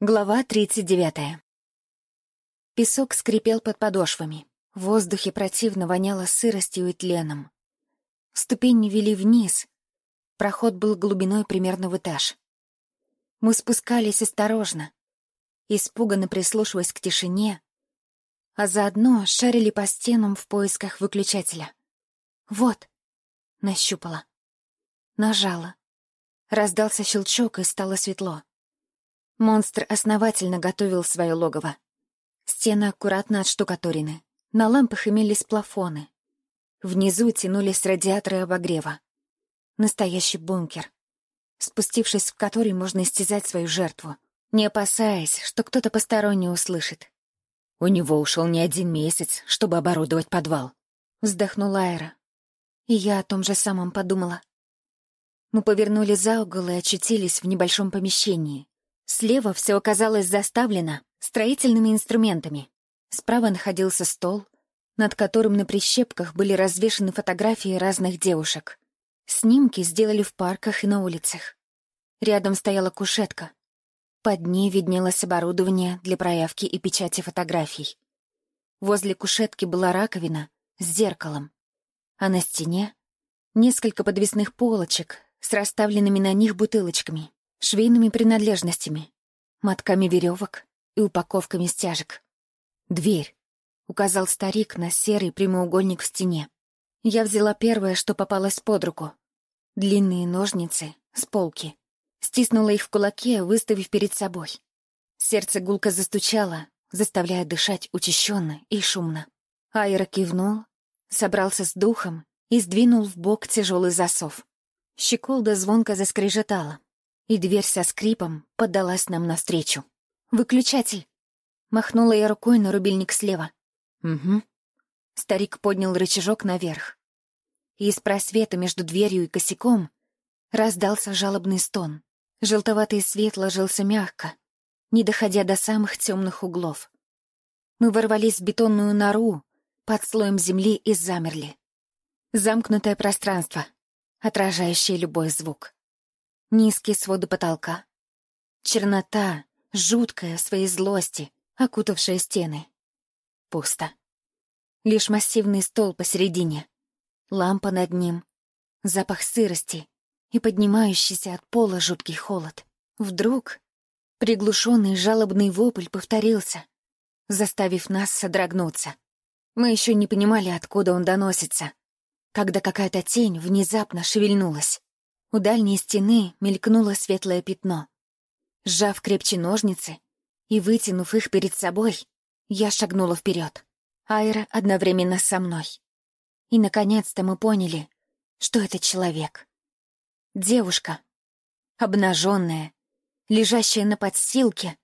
Глава 39. Песок скрипел под подошвами. В воздухе противно воняло сыростью и тленом. Ступени вели вниз. Проход был глубиной примерно в этаж. Мы спускались осторожно, испуганно прислушиваясь к тишине, а заодно шарили по стенам в поисках выключателя. Вот, нащупала. Нажала. Раздался щелчок, и стало светло. Монстр основательно готовил свое логово. Стены аккуратно отштукатурены. На лампах имелись плафоны. Внизу тянулись радиаторы обогрева. Настоящий бункер, спустившись в который можно истязать свою жертву, не опасаясь, что кто-то посторонний услышит. У него ушел не один месяц, чтобы оборудовать подвал. Вздохнула Айра. И я о том же самом подумала. Мы повернули за угол и очутились в небольшом помещении. Слева все оказалось заставлено строительными инструментами. Справа находился стол, над которым на прищепках были развешаны фотографии разных девушек. Снимки сделали в парках и на улицах. Рядом стояла кушетка. Под ней виднелось оборудование для проявки и печати фотографий. Возле кушетки была раковина с зеркалом, а на стене — несколько подвесных полочек с расставленными на них бутылочками швейными принадлежностями, мотками веревок и упаковками стяжек. «Дверь», — указал старик на серый прямоугольник в стене. Я взяла первое, что попалось под руку. Длинные ножницы с полки. Стиснула их в кулаке, выставив перед собой. Сердце гулко застучало, заставляя дышать учащенно и шумно. Айра кивнул, собрался с духом и сдвинул в бок тяжелый засов. Щеколда звонко заскрежетала и дверь со скрипом поддалась нам навстречу. «Выключатель!» Махнула я рукой на рубильник слева. «Угу». Старик поднял рычажок наверх. И из просвета между дверью и косяком раздался жалобный стон. Желтоватый свет ложился мягко, не доходя до самых темных углов. Мы ворвались в бетонную нору под слоем земли и замерли. Замкнутое пространство, отражающее любой звук. Низкие своды потолка. Чернота, жуткая своей злости, окутавшая стены. Пусто. Лишь массивный стол посередине. Лампа над ним. Запах сырости и поднимающийся от пола жуткий холод. Вдруг приглушенный жалобный вопль повторился, заставив нас содрогнуться. Мы еще не понимали, откуда он доносится, когда какая-то тень внезапно шевельнулась. У дальней стены мелькнуло светлое пятно. Сжав крепче ножницы и вытянув их перед собой, я шагнула вперед. Айра одновременно со мной. И, наконец-то, мы поняли, что это человек. Девушка, обнаженная, лежащая на подстилке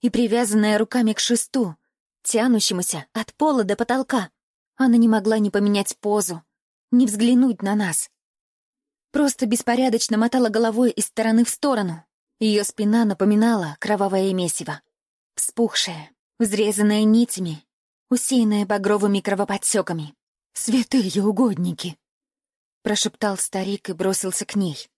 и привязанная руками к шесту, тянущемуся от пола до потолка. Она не могла не поменять позу, не взглянуть на нас. Просто беспорядочно мотала головой из стороны в сторону. Ее спина напоминала кровавое месиво. Вспухшая, взрезанная нитями, усеянная багровыми кровоподсеками. «Святые угодники!» Прошептал старик и бросился к ней.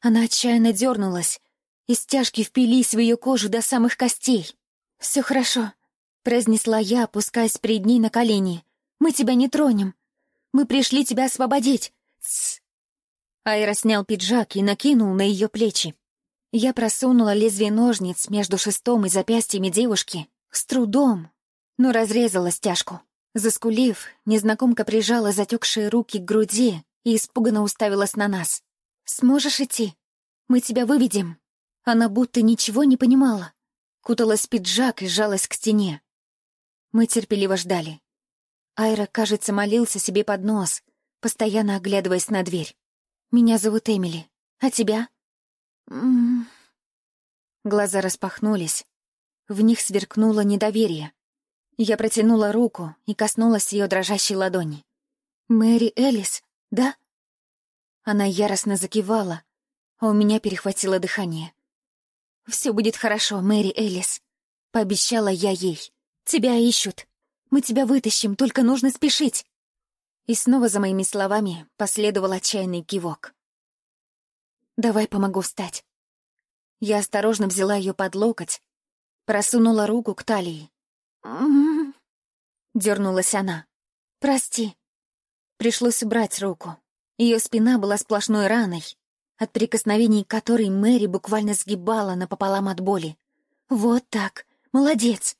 Она отчаянно дернулась, и стяжки впились в ее кожу до самых костей. «Все хорошо», — произнесла я, опускаясь перед ней на колени. «Мы тебя не тронем. Мы пришли тебя освободить. Тссс, Айра снял пиджак и накинул на ее плечи. Я просунула лезвие ножниц между шестом и запястьями девушки с трудом, но разрезала стяжку. Заскулив, незнакомка прижала затекшие руки к груди и испуганно уставилась на нас. «Сможешь идти? Мы тебя выведем». Она будто ничего не понимала. Куталась в пиджак и сжалась к стене. Мы терпеливо ждали. Айра, кажется, молился себе под нос, постоянно оглядываясь на дверь. Меня зовут Эмили. А тебя?» М -м -м. Глаза распахнулись. В них сверкнуло недоверие. Я протянула руку и коснулась ее дрожащей ладони. «Мэри Элис, да?» Она яростно закивала, а у меня перехватило дыхание. «Все будет хорошо, Мэри Элис», — пообещала я ей. «Тебя ищут. Мы тебя вытащим, только нужно спешить». И снова за моими словами последовал отчаянный кивок. «Давай помогу встать». Я осторожно взяла ее под локоть Просунула руку к талии. «М-м-м», Дернулась она. «Прости». Пришлось убрать руку. Ее спина была сплошной раной, от прикосновений которой Мэри буквально сгибала напополам от боли. «Вот так. Молодец!»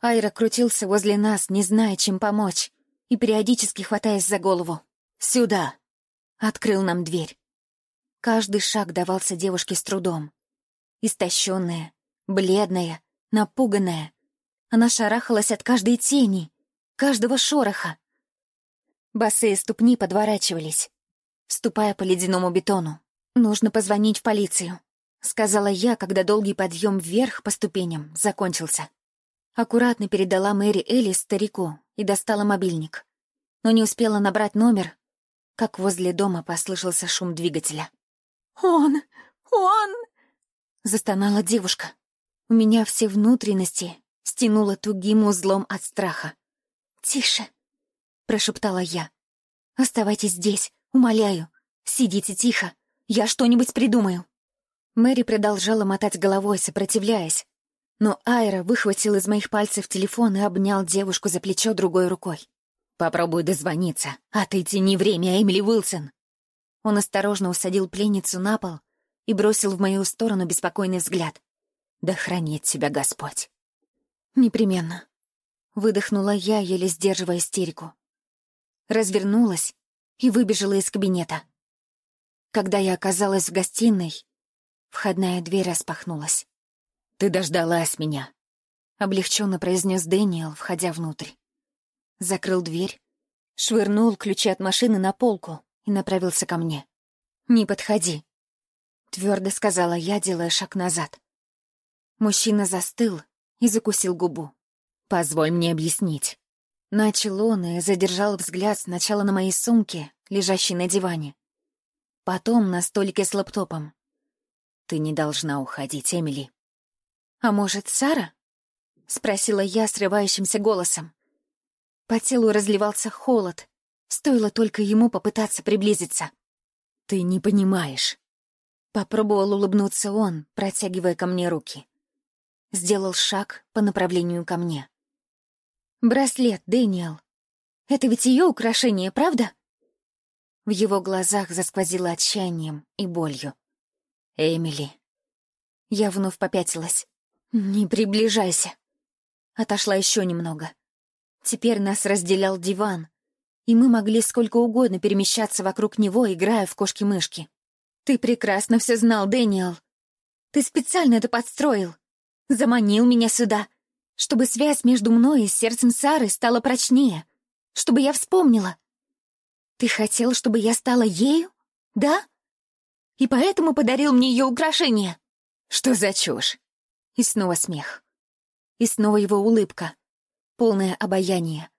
Айра крутился возле нас, не зная, чем помочь, и периодически хватаясь за голову. «Сюда!» — открыл нам дверь. Каждый шаг давался девушке с трудом. Истощенная, бледная, напуганная. Она шарахалась от каждой тени, каждого шороха. Босые ступни подворачивались, ступая по ледяному бетону. «Нужно позвонить в полицию», — сказала я, когда долгий подъем вверх по ступеням закончился. Аккуратно передала Мэри Элис старику и достала мобильник. Но не успела набрать номер, как возле дома послышался шум двигателя. «Он! Он!» — застонала девушка. У меня все внутренности стянуло тугим узлом от страха. «Тише!» — прошептала я. «Оставайтесь здесь, умоляю. Сидите тихо. Я что-нибудь придумаю». Мэри продолжала мотать головой, сопротивляясь, но Айра выхватил из моих пальцев телефон и обнял девушку за плечо другой рукой. «Попробуй дозвониться. Отойти не время, Эмили Уилсон!» Он осторожно усадил пленницу на пол и бросил в мою сторону беспокойный взгляд. «Да хранит тебя Господь!» «Непременно», — выдохнула я, еле сдерживая истерику. Развернулась и выбежала из кабинета. Когда я оказалась в гостиной, входная дверь распахнулась. «Ты дождалась меня», — облегченно произнес Дэниел, входя внутрь. Закрыл дверь, швырнул ключи от машины на полку и направился ко мне. «Не подходи», — твердо сказала я, делая шаг назад. Мужчина застыл и закусил губу. «Позволь мне объяснить». Начал он и задержал взгляд сначала на моей сумке, лежащей на диване, потом на столике с лэптопом. «Ты не должна уходить, Эмили». «А может, Сара?» — спросила я срывающимся голосом. По телу разливался холод, стоило только ему попытаться приблизиться. «Ты не понимаешь». Попробовал улыбнуться он, протягивая ко мне руки. Сделал шаг по направлению ко мне. «Браслет, Дэниел. Это ведь ее украшение, правда?» В его глазах засквозило отчаянием и болью. «Эмили». Я вновь попятилась. «Не приближайся». Отошла еще немного. Теперь нас разделял диван, и мы могли сколько угодно перемещаться вокруг него, играя в кошки-мышки. «Ты прекрасно все знал, Дэниел. Ты специально это подстроил. Заманил меня сюда, чтобы связь между мной и сердцем Сары стала прочнее, чтобы я вспомнила. Ты хотел, чтобы я стала ею? Да? И поэтому подарил мне ее украшение. Что за чушь? И снова смех. И снова его улыбка, полное обаяние.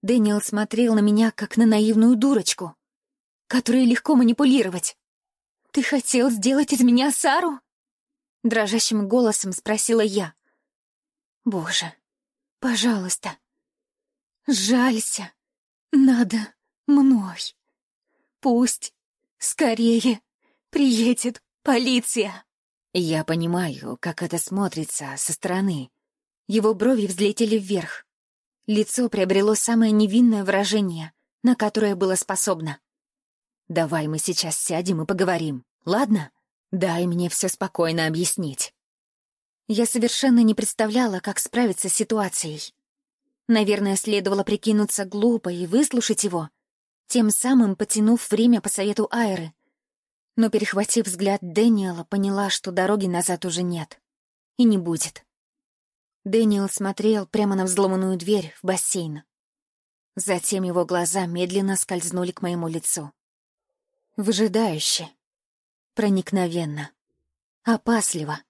Дэниел смотрел на меня, как на наивную дурочку, которой легко манипулировать. «Ты хотел сделать из меня Сару?» Дрожащим голосом спросила я. «Боже, пожалуйста, жалься, надо мной. Пусть скорее приедет полиция». Я понимаю, как это смотрится со стороны. Его брови взлетели вверх. Лицо приобрело самое невинное выражение, на которое было способно. «Давай мы сейчас сядем и поговорим, ладно? Дай мне все спокойно объяснить». Я совершенно не представляла, как справиться с ситуацией. Наверное, следовало прикинуться глупо и выслушать его, тем самым потянув время по совету Айры но, перехватив взгляд Дэниела, поняла, что дороги назад уже нет. И не будет. Дэниел смотрел прямо на взломанную дверь в бассейн. Затем его глаза медленно скользнули к моему лицу. Выжидающе, проникновенно, опасливо.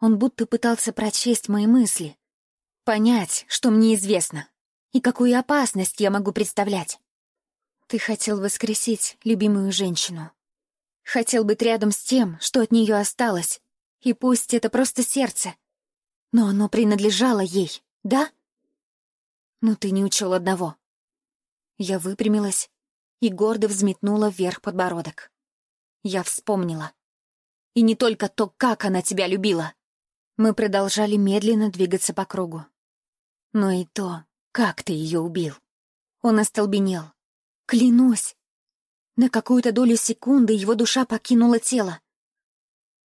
Он будто пытался прочесть мои мысли, понять, что мне известно, и какую опасность я могу представлять. Ты хотел воскресить любимую женщину, Хотел быть рядом с тем, что от нее осталось. И пусть это просто сердце. Но оно принадлежало ей, да? Но ты не учел одного. Я выпрямилась и гордо взметнула вверх подбородок. Я вспомнила. И не только то, как она тебя любила, Мы продолжали медленно двигаться по кругу. Но и то, как ты ее убил. Он остолбенел. Клянусь. На какую-то долю секунды его душа покинула тело.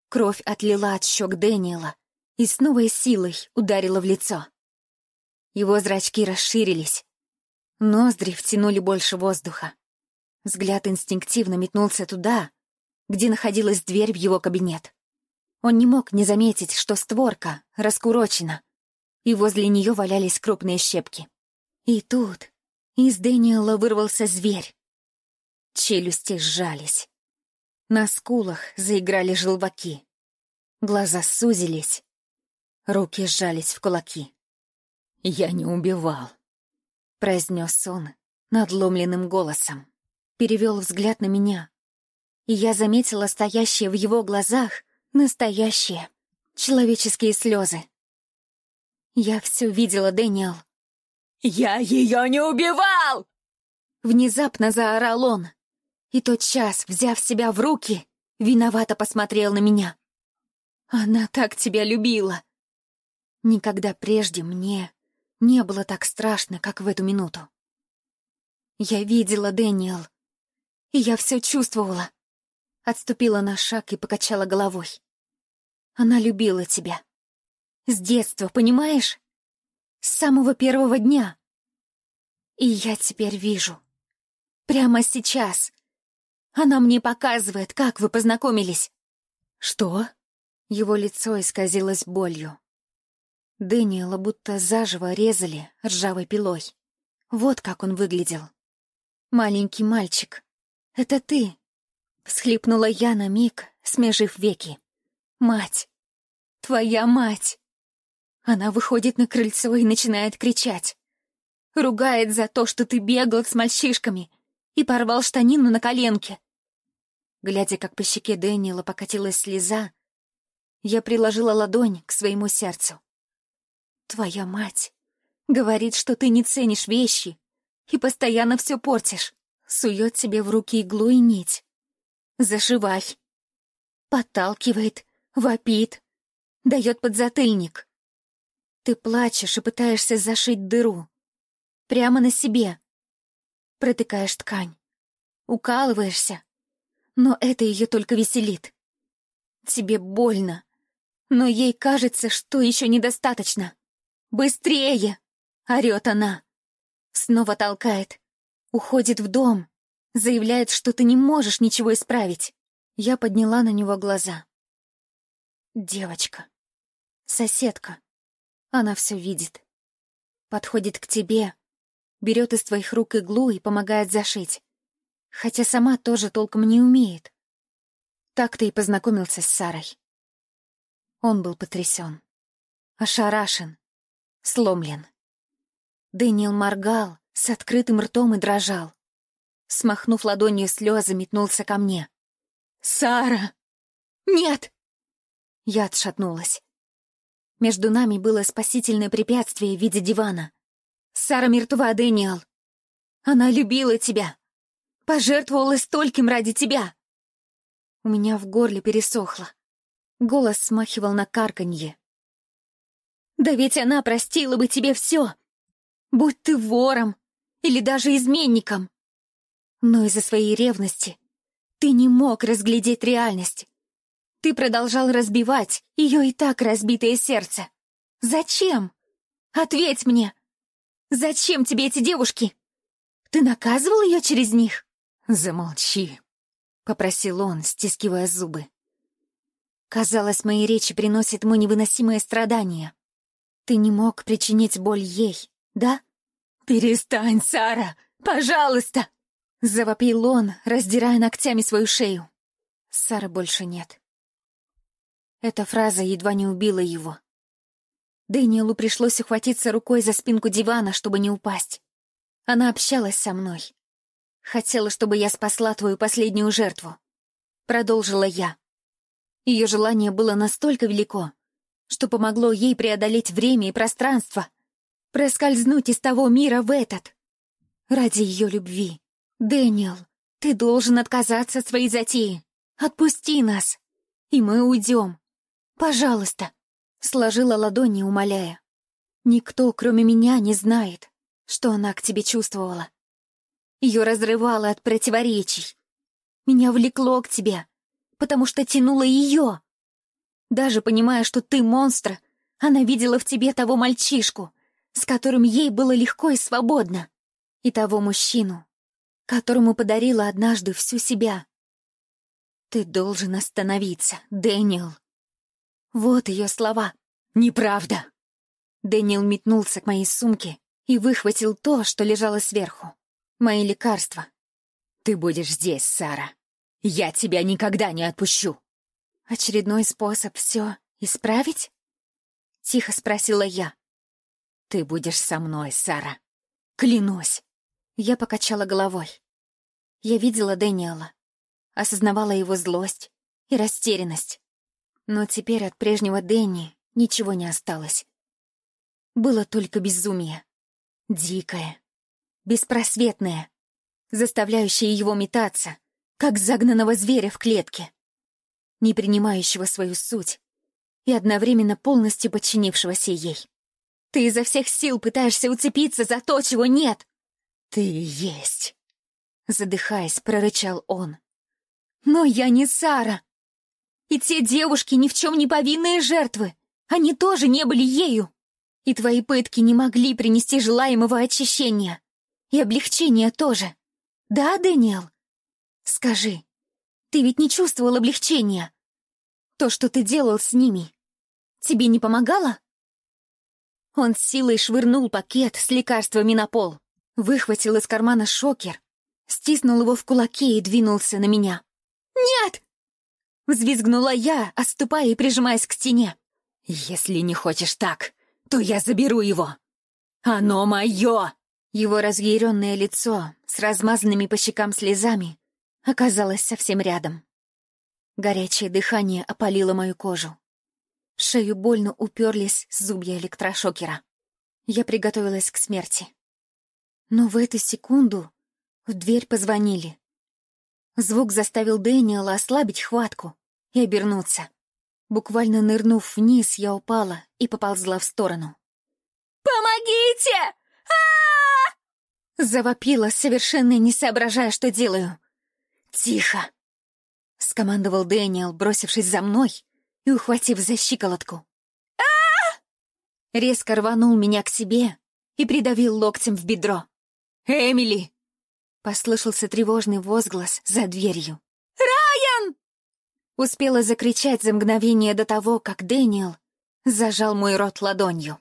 Кровь отлила от щек Дэниела и с новой силой ударила в лицо. Его зрачки расширились. Ноздри втянули больше воздуха. Взгляд инстинктивно метнулся туда, где находилась дверь в его кабинет. Он не мог не заметить, что створка раскурочена, и возле нее валялись крупные щепки. И тут из Дэниела вырвался зверь. Челюсти сжались. На скулах заиграли желваки. Глаза сузились. Руки сжались в кулаки. «Я не убивал», — произнес он надломленным голосом. Перевел взгляд на меня, и я заметила стоящие в его глазах Настоящие, человеческие слезы. Я все видела, Дэниел. «Я ее не убивал!» Внезапно заорал он. И тот час, взяв себя в руки, виновато посмотрел на меня. Она так тебя любила. Никогда прежде мне не было так страшно, как в эту минуту. Я видела Дэниел, и я все чувствовала. Отступила на шаг и покачала головой. Она любила тебя. С детства, понимаешь? С самого первого дня. И я теперь вижу. Прямо сейчас. Она мне показывает, как вы познакомились. Что? Его лицо исказилось болью. Дэниела будто заживо резали ржавой пилой. Вот как он выглядел. Маленький мальчик. Это ты. Всхлипнула я на миг, смежив веки. «Мать! Твоя мать!» Она выходит на крыльцо и начинает кричать. Ругает за то, что ты бегал с мальчишками и порвал штанину на коленке. Глядя, как по щеке Дэниела покатилась слеза, я приложила ладонь к своему сердцу. «Твоя мать говорит, что ты не ценишь вещи и постоянно все портишь, сует тебе в руки иглу и нить. Зашивай. Подталкивает, вопит, дает подзатыльник. Ты плачешь и пытаешься зашить дыру. Прямо на себе. Протыкаешь ткань. Укалываешься. Но это ее только веселит. Тебе больно. Но ей кажется, что еще недостаточно. «Быстрее!» — орет она. Снова толкает. Уходит в дом, Заявляет, что ты не можешь ничего исправить. Я подняла на него глаза. Девочка. Соседка. Она все видит. Подходит к тебе, берет из твоих рук иглу и помогает зашить. Хотя сама тоже толком не умеет. Так ты и познакомился с Сарой. Он был потрясен, ошарашен, сломлен. Дэниел моргал с открытым ртом и дрожал смахнув ладонью слезы, метнулся ко мне. «Сара! Нет!» Я отшатнулась. Между нами было спасительное препятствие в виде дивана. «Сара мертва, Дэниел! Она любила тебя! Пожертвовала стольким ради тебя!» У меня в горле пересохло. Голос смахивал на карканье. «Да ведь она простила бы тебе все! Будь ты вором или даже изменником!» Но из-за своей ревности ты не мог разглядеть реальность. Ты продолжал разбивать ее и так разбитое сердце. Зачем? Ответь мне. Зачем тебе эти девушки? Ты наказывал ее через них? Замолчи, — попросил он, стискивая зубы. Казалось, мои речи приносят ему невыносимое страдание. Ты не мог причинить боль ей, да? Перестань, Сара, пожалуйста! Завопил он, раздирая ногтями свою шею. Сары больше нет. Эта фраза едва не убила его. Дэниелу пришлось ухватиться рукой за спинку дивана, чтобы не упасть. Она общалась со мной. Хотела, чтобы я спасла твою последнюю жертву. Продолжила я. Ее желание было настолько велико, что помогло ей преодолеть время и пространство, проскользнуть из того мира в этот. Ради ее любви. «Дэниел, ты должен отказаться от своей затеи. Отпусти нас, и мы уйдем. Пожалуйста, Сложила ладони, умоляя. Никто, кроме меня, не знает, что она к тебе чувствовала. Ее разрывало от противоречий. Меня влекло к тебе, потому что тянуло ее. Даже понимая, что ты монстр, она видела в тебе того мальчишку, с которым ей было легко и свободно, и того мужчину, которому подарила однажды всю себя. «Ты должен остановиться, Дэниел». Вот ее слова. «Неправда». Дэниел метнулся к моей сумке и выхватил то, что лежало сверху. Мои лекарства. «Ты будешь здесь, Сара. Я тебя никогда не отпущу». «Очередной способ все исправить?» Тихо спросила я. «Ты будешь со мной, Сара. Клянусь!» Я покачала головой. Я видела Дэниела, осознавала его злость и растерянность. Но теперь от прежнего Дэнни ничего не осталось. Было только безумие. Дикое, беспросветное, заставляющее его метаться, как загнанного зверя в клетке, не принимающего свою суть и одновременно полностью подчинившегося ей. Ты изо всех сил пытаешься уцепиться за то, чего нет. Ты есть. Задыхаясь, прорычал он. Но я не Сара. И те девушки ни в чем не повинные жертвы. Они тоже не были ею. И твои пытки не могли принести желаемого очищения. И облегчения тоже. Да, Дэниел? Скажи, ты ведь не чувствовал облегчения? То, что ты делал с ними, тебе не помогало? Он с силой швырнул пакет с лекарствами на пол, выхватил из кармана шокер, стиснул его в кулаке и двинулся на меня. «Нет!» — взвизгнула я, оступая и прижимаясь к стене. «Если не хочешь так, то я заберу его! Оно мое!» Его разъяренное лицо с размазанными по щекам слезами оказалось совсем рядом. Горячее дыхание опалило мою кожу. В шею больно уперлись зубья электрошокера. Я приготовилась к смерти. Но в эту секунду в дверь позвонили. Звук заставил Дэниела ослабить хватку и обернуться. Буквально нырнув вниз, я упала и поползла в сторону. «Помогите! а, Завопила, совершенно не соображая, что делаю. «Тихо!» — скомандовал Дэниел, бросившись за мной и ухватив за щиколотку. а Резко рванул меня к себе и придавил локтем в бедро. «Эмили!» — послышался тревожный возглас за дверью. Успела закричать за мгновение до того, как Дэниел зажал мой рот ладонью.